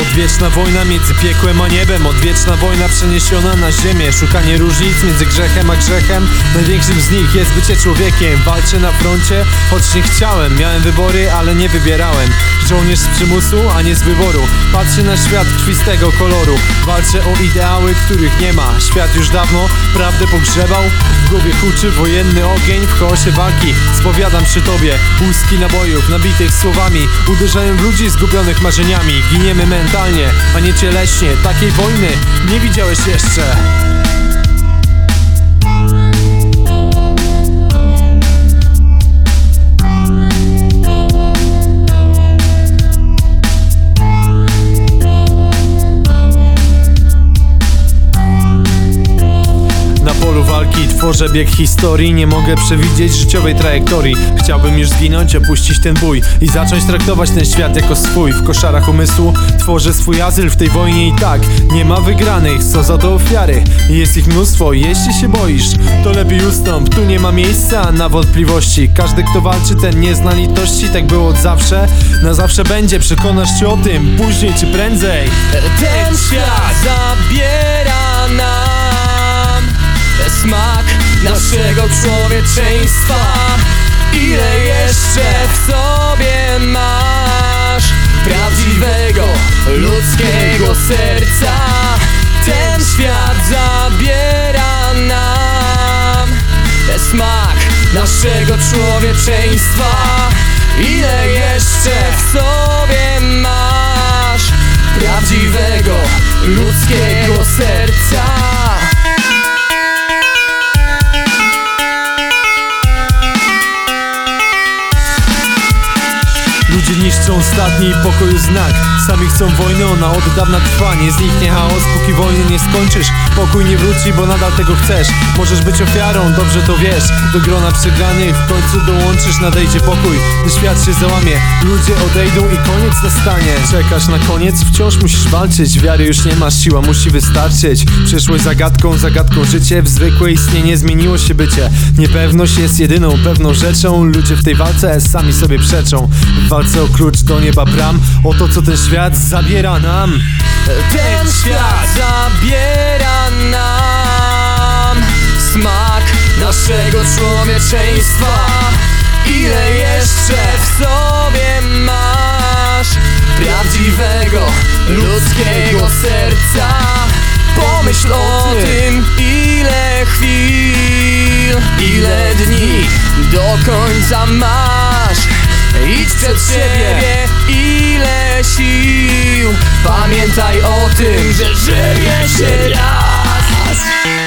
Odwieczna wojna między piekłem a niebem Odwieczna wojna przeniesiona na ziemię. Szukanie różnic między grzechem a grzechem Największym z nich jest bycie człowiekiem. Walczę na froncie, choć nie chciałem. Miałem wybory, ale nie wybierałem Żołnierz z przymusu, a nie z wyboru. Patrzę na świat krwistego koloru. Walczę o ideały, których nie ma. Świat już dawno prawdę pogrzebał. W głowie huczy wojenny ogień W chaosie walki. Spowiadam przy tobie. Łuski nabojów nabitych słowami Uderzają w ludzi zgubionych marzeniami. Giniemy mentalnie, a nie cieleśnie. Takiej wojny nie widziałeś jeszcze tworzę bieg historii Nie mogę przewidzieć życiowej trajektorii. Chciałbym już zginąć, opuścić ten bój I zacząć traktować ten świat jako swój. W koszarach umysłu tworzę swój azyl w tej wojnie i tak Nie ma wygranych, co za to ofiary? Jest ich mnóstwo, jeśli się boisz To lepiej ustąp, tu nie ma miejsca na wątpliwości. Każdy kto walczy ten nie zna litości. Tak było od zawsze, na zawsze będzie. Przekonasz się o tym, później czy prędzej. Ten świat zabiera nam smak naszego człowieczeństwa Ile jeszcze w sobie masz? Prawdziwego ludzkiego serca Ten świat zabiera nam. Smak naszego człowieczeństwa Ile jeszcze w sobie masz? Prawdziwego ludzkiego Ludzie niszczą ostatni pokoju znak. Sami chcą wojny, ona od dawna trwa. Nie zniknie chaos, póki wojny nie skończysz. Pokój nie wróci, bo nadal tego chcesz. Możesz być ofiarą, dobrze to wiesz. Do grona przegranych w końcu dołączysz Nadejdzie pokój, gdy świat się załamie Ludzie odejdą i koniec nastanie. Czekasz na koniec, wciąż musisz walczyć. Wiary już nie masz, siła musi wystarczyć. Przyszłość zagadką, zagadką życie. W zwykłe istnienie zmieniło się bycie. Niepewność jest jedyną pewną rzeczą. Ludzie w tej walce sami sobie przeczą. W walce o klucz do nieba bram O to co ten świat zabiera nam. Ten świat zabiera nam smak naszego człowieczeństwa. Ile jeszcze w sobie masz prawdziwego ludzkiego serca? Pomyśl o Ty. tym ile chwil, ile dni do końca masz Idź przed siebie, ile sił. Pamiętaj o tym, że żyje się raz